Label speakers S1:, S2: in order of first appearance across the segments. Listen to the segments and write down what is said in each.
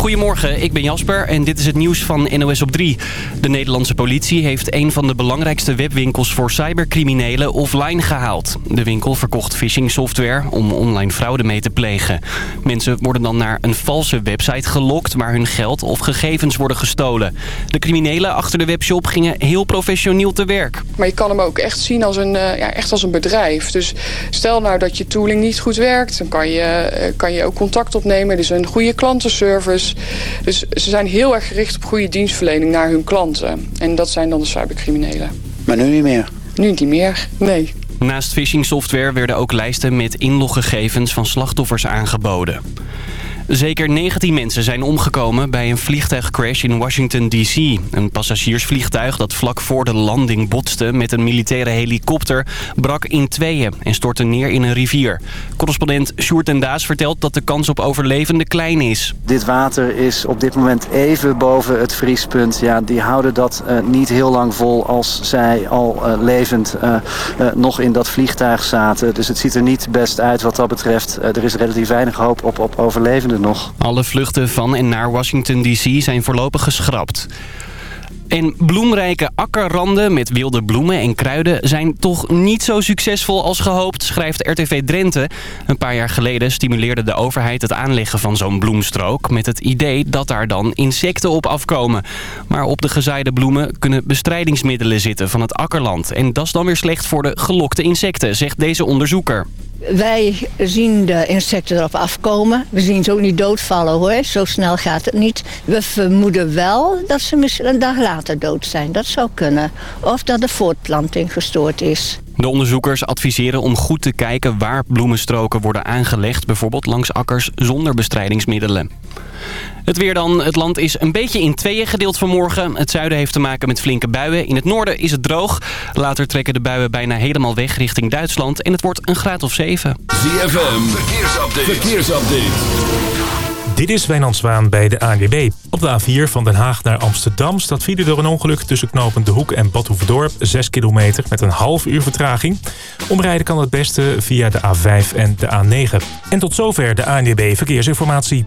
S1: Goedemorgen, ik ben Jasper en dit is het nieuws van NOS op 3. De Nederlandse politie heeft een van de belangrijkste webwinkels voor cybercriminelen offline gehaald. De winkel verkocht phishing software om online fraude mee te plegen. Mensen worden dan naar een valse website gelokt waar hun geld of gegevens worden gestolen. De criminelen achter de webshop gingen heel professioneel te werk.
S2: Maar je kan hem ook echt zien als een, eh, ja, echt als een bedrijf. Dus stel nou dat je tooling niet goed werkt, dan kan je, eh, kan je ook contact opnemen. Dus een goede klantenservice. Dus ze zijn heel erg gericht op goede dienstverlening naar hun klanten. En dat zijn dan de cybercriminelen.
S3: Maar nu niet meer?
S2: Nu niet meer, nee.
S1: Naast phishing software werden ook lijsten met inloggegevens van slachtoffers aangeboden. Zeker 19 mensen zijn omgekomen bij een vliegtuigcrash in Washington D.C. Een passagiersvliegtuig dat vlak voor de landing botste met een militaire helikopter... brak in tweeën en stortte neer in een rivier. Correspondent Sjoerd en Daas vertelt dat de kans op overlevende klein is.
S3: Dit water is op dit moment even boven het vriespunt. Ja, die houden dat uh, niet heel lang vol als zij al uh, levend uh, nog in dat vliegtuig zaten. Dus het ziet er niet best uit wat dat betreft. er is relatief weinig hoop op, op overlevenden
S1: Alle vluchten van en naar Washington D.C. zijn voorlopig geschrapt. En bloemrijke akkerranden met wilde bloemen en kruiden zijn toch niet zo succesvol als gehoopt, schrijft RTV Drenthe. Een paar jaar geleden stimuleerde de overheid het aanleggen van zo'n bloemstrook met het idee dat daar dan insecten op afkomen. Maar op de gezaaide bloemen kunnen bestrijdingsmiddelen zitten van het akkerland. En dat is dan weer slecht voor de gelokte insecten, zegt deze onderzoeker.
S4: Wij zien de insecten erop afkomen. We zien ze ook niet doodvallen hoor. Zo snel gaat het niet. We vermoeden wel dat ze misschien een dag later dood zijn. Dat zou kunnen. Of dat de voortplanting gestoord is.
S1: De onderzoekers adviseren om goed te kijken waar bloemenstroken worden aangelegd. Bijvoorbeeld langs akkers zonder bestrijdingsmiddelen. Het weer dan. Het land is een beetje in tweeën gedeeld vanmorgen. Het zuiden heeft te maken met flinke buien. In het noorden is het droog. Later trekken de buien bijna helemaal weg richting Duitsland. En het wordt een graad of 7.
S5: ZFM. Verkeersupdate. Verkeersupdate.
S6: Dit is Wijnand Zwaan bij de ANWB. Op de A4 van Den Haag naar Amsterdam staat file door een ongeluk tussen knooppunt De Hoek en Badhoevedorp. 6 kilometer met een half uur vertraging. Omrijden kan het beste via de A5 en de A9. En tot zover de ANWB Verkeersinformatie.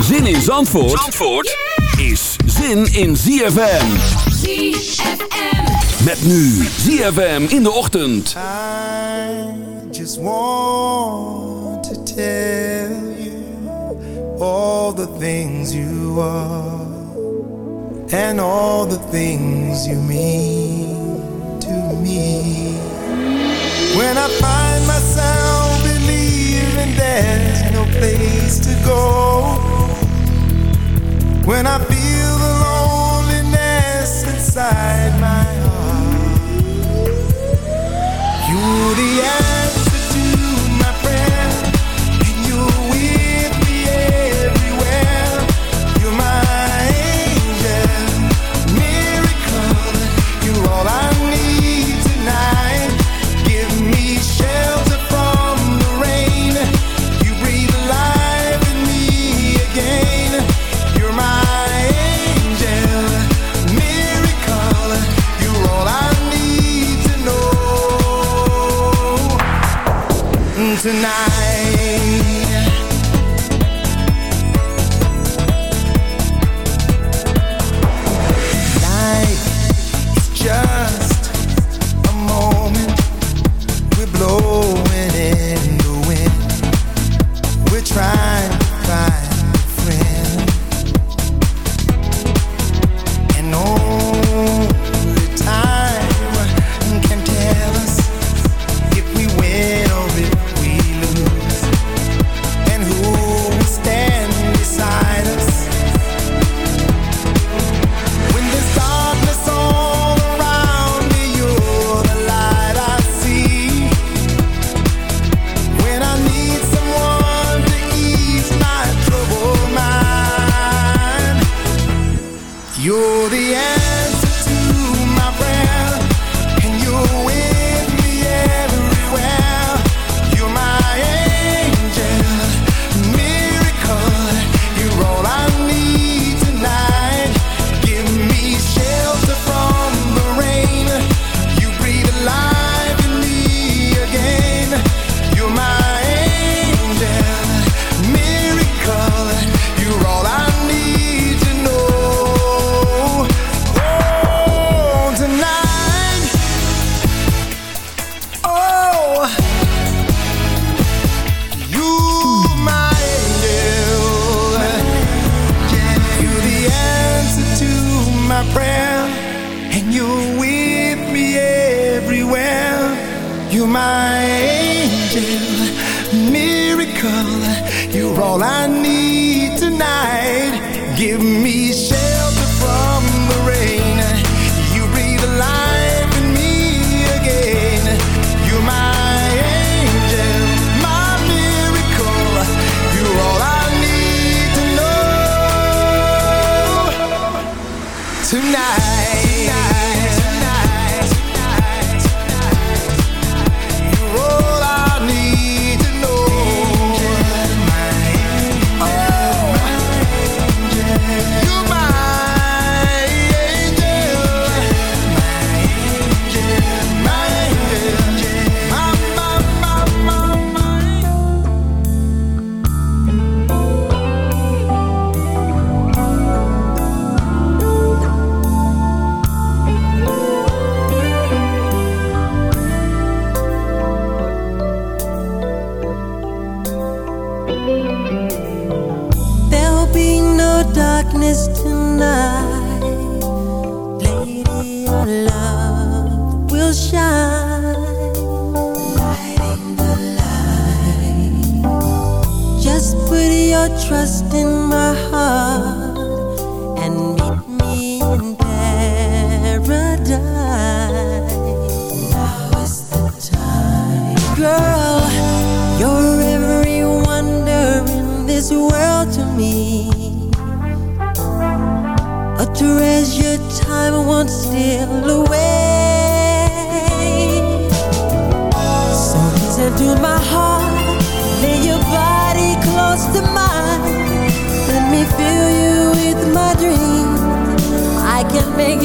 S5: Zin in Zandvoort, Zandvoort is zin in ZFM. ZFM. Met nu ZFM in de ochtend.
S7: I just want to tell you all the things you are and all the things you mean to me. When I find myself believing there's no place to go, when I feel the loneliness inside my heart, you're the answer.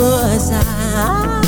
S8: was I?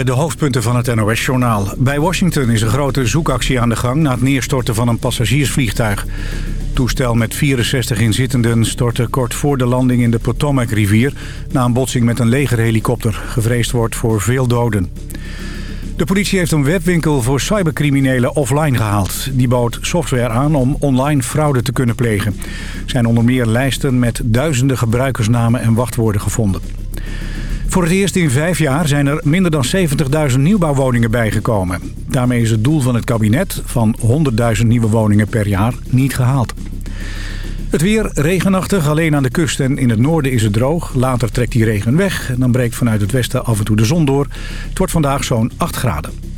S5: Eh, de
S9: hoofdpunten van het NOS-journaal. Bij Washington is een grote zoekactie aan de gang na het neerstorten van een passagiersvliegtuig. Toestel met 64 inzittenden stortte kort voor de landing in de Potomac-rivier... na een botsing met een legerhelikopter. Gevreesd wordt voor veel doden. De politie heeft een webwinkel voor cybercriminelen offline gehaald. Die bood software aan om online fraude te kunnen plegen. Er zijn onder meer lijsten met duizenden gebruikersnamen en wachtwoorden gevonden. Voor het eerst in vijf jaar zijn er minder dan 70.000 nieuwbouwwoningen bijgekomen. Daarmee is het doel van het kabinet van 100.000 nieuwe woningen per jaar niet gehaald. Het weer regenachtig, alleen aan de kust en in het noorden is het droog. Later trekt die regen weg en dan breekt vanuit het westen af en toe de zon door. Het wordt vandaag zo'n 8 graden.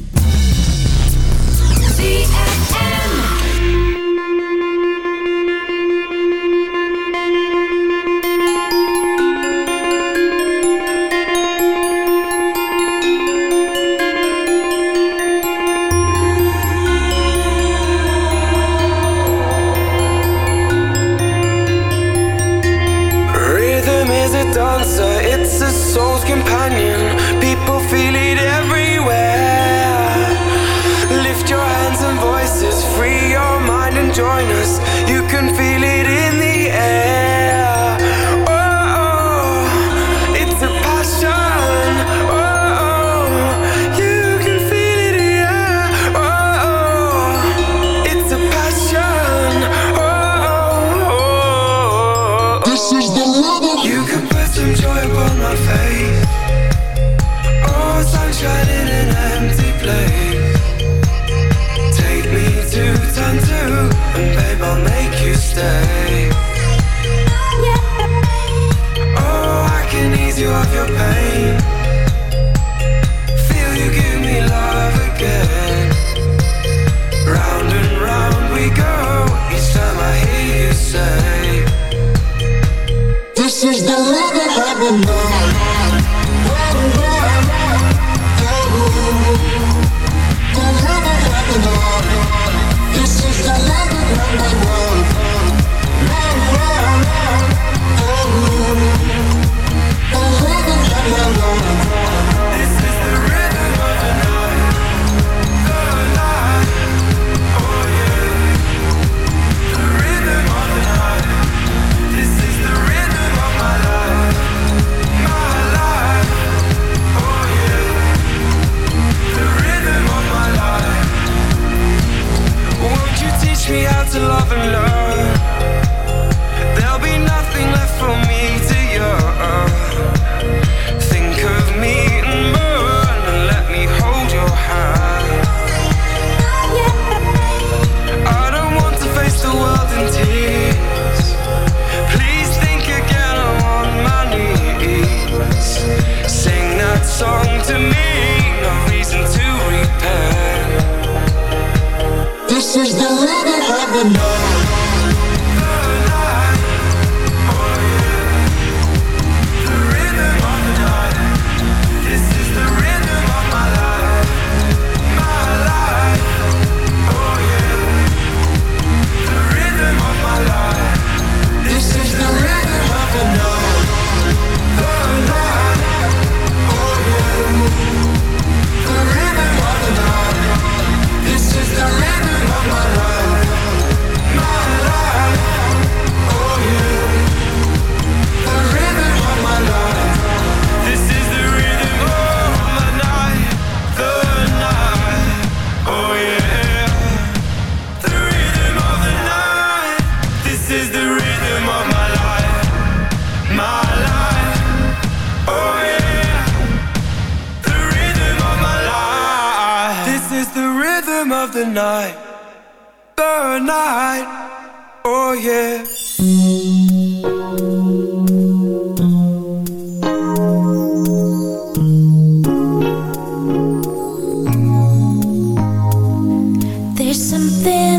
S10: There's something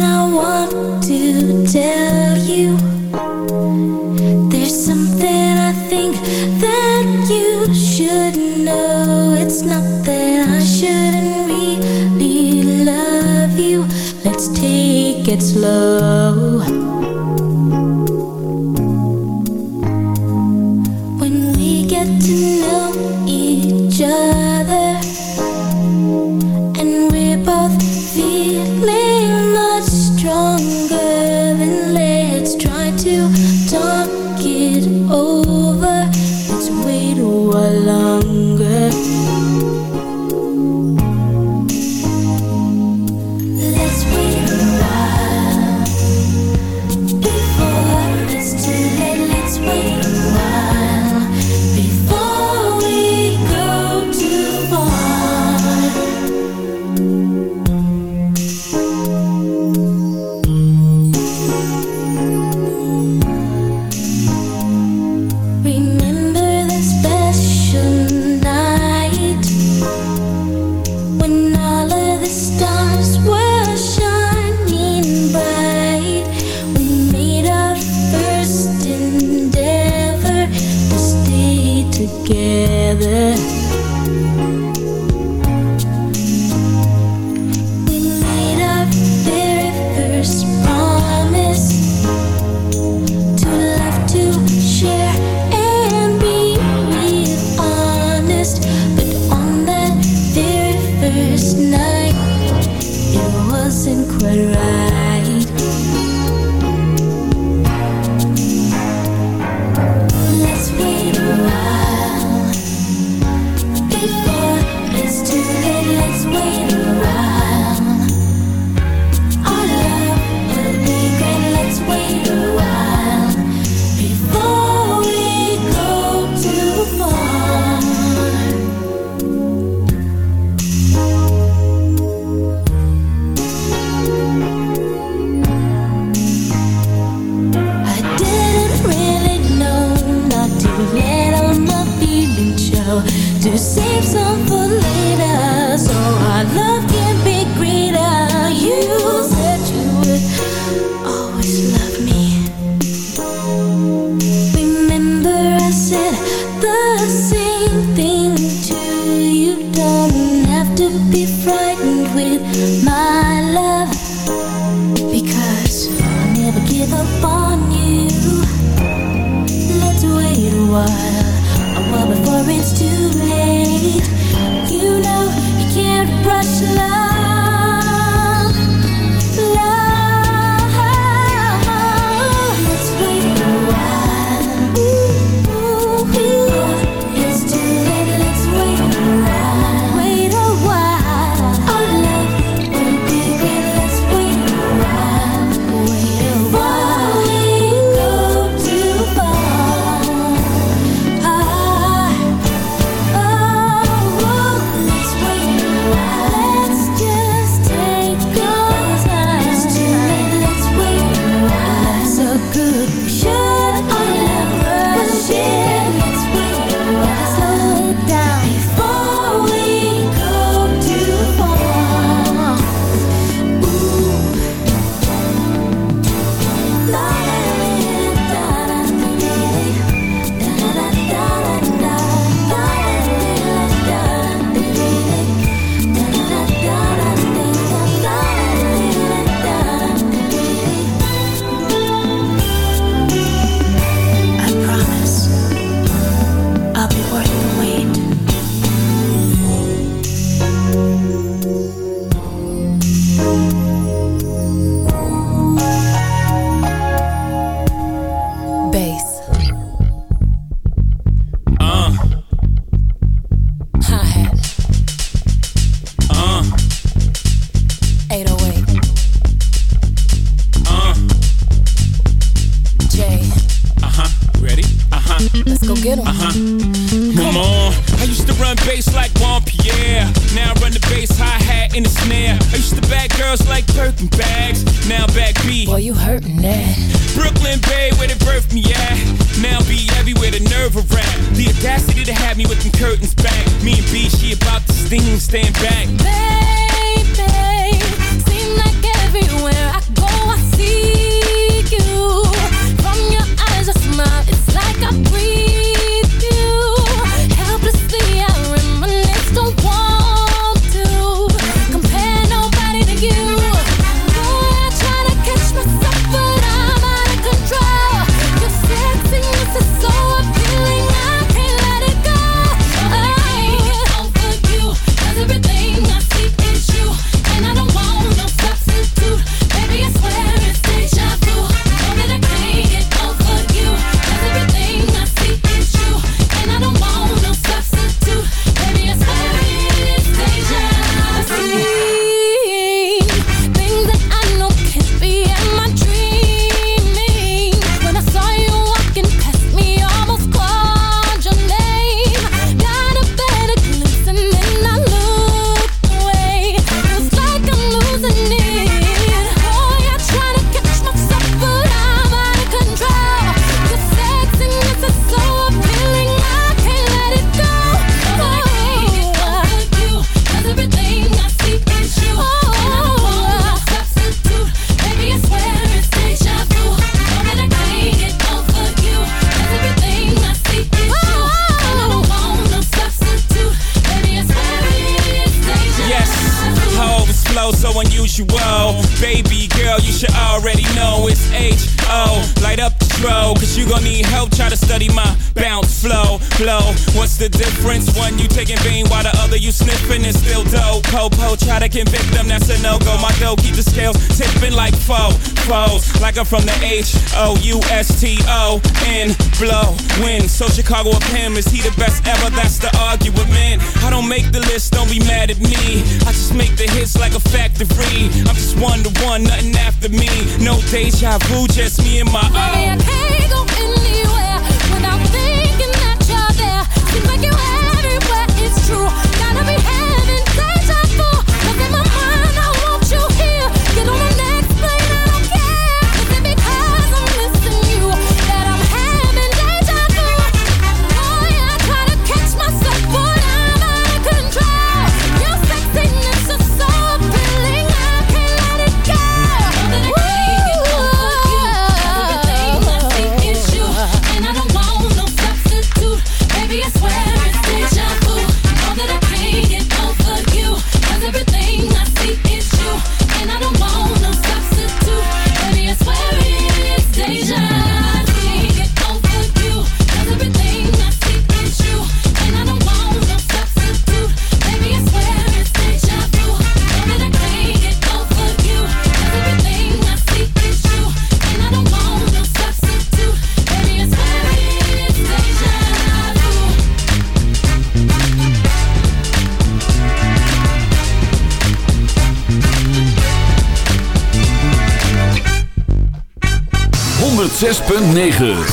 S11: 106.9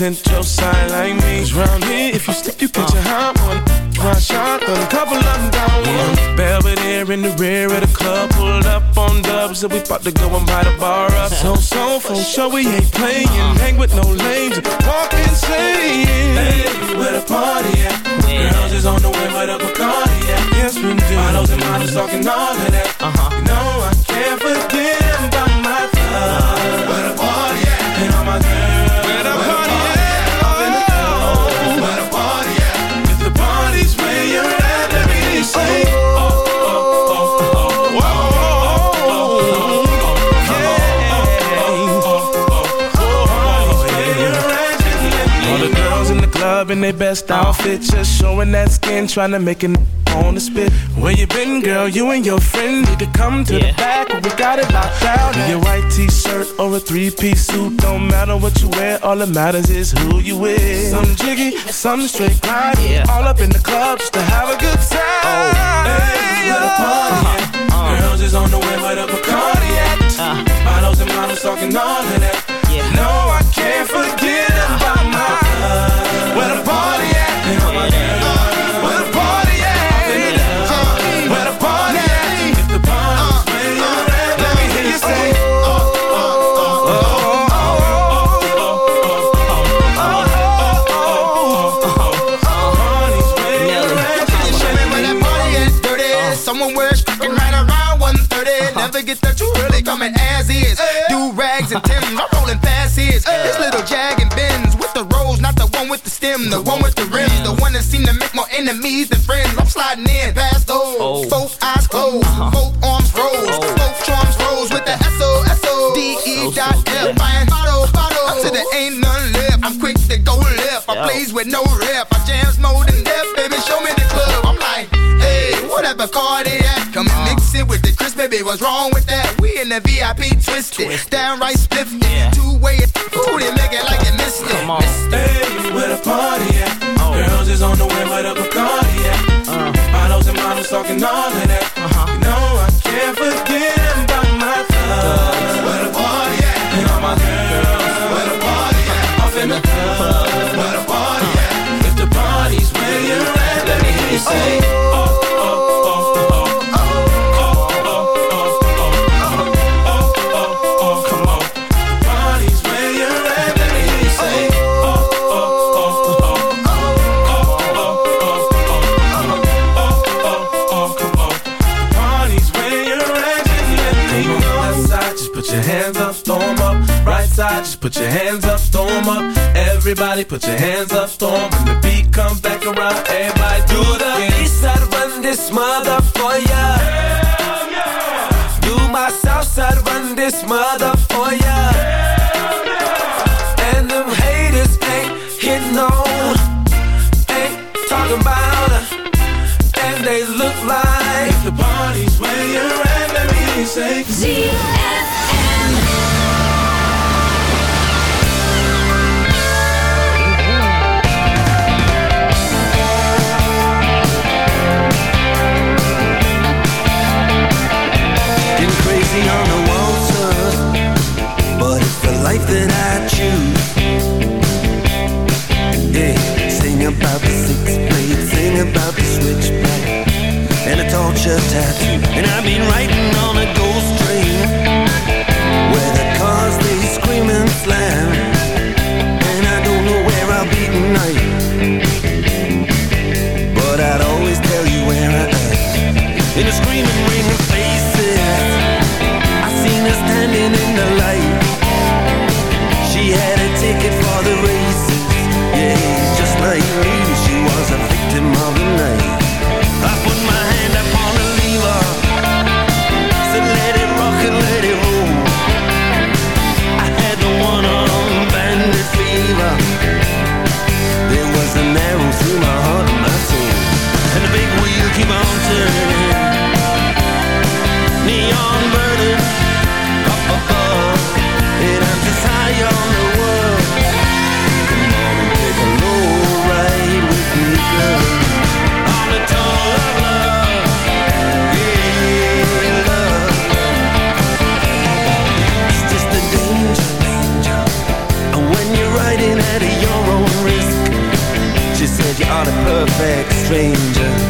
S12: Represent your side like me. 'Cause round here, if you slip, you catch a hot one. One shotgun, couple of them down one. Belvedere in the rear of the club, pulled up on dubs, and we about to go and buy the bar up. So, so, for sure we ain't trying to make it on the spit. Where you been, girl? You and your friend need to come to the back. We got it locked down. In your white t-shirt or a three-piece suit, don't matter what you wear. All that matters is who you with. Some jiggy, some straight grind. Yeah. All up in the club just to have a good time. Oh, hey, where the party at? Girls is on the way, where the Bacardi at? Uh-huh. Models and models talking all of that. No, I can't forget
S13: enemies than friends. I'm sliding in past those. Oh. Both eyes closed, uh-huh. both arms rose, oh. both charms rose with the S O S O D E dot F. Buying bottle, bottle, until there ain't none left. I'm quick to go left. I plays with no rep. I jams more than death, baby. Show me the club. I'm like, hey, whatever car they at. Come and mix it with the crisp, baby. What's wrong with that? We in the VIP twisted, downright spiffy. Two way, ooh, they make it like you missed it. Come on.
S12: Hey, talking all that. your hands up, storm up. Everybody put your hands up, storm. When the beat comes back around, everybody do the yeah.
S14: east side, run this mother for ya.
S11: picture tattoo And I've been writing on a ghost train Where the cars, they scream and slam. And I don't know where I'll be tonight But I'd always tell you where I am. In a screaming stranger.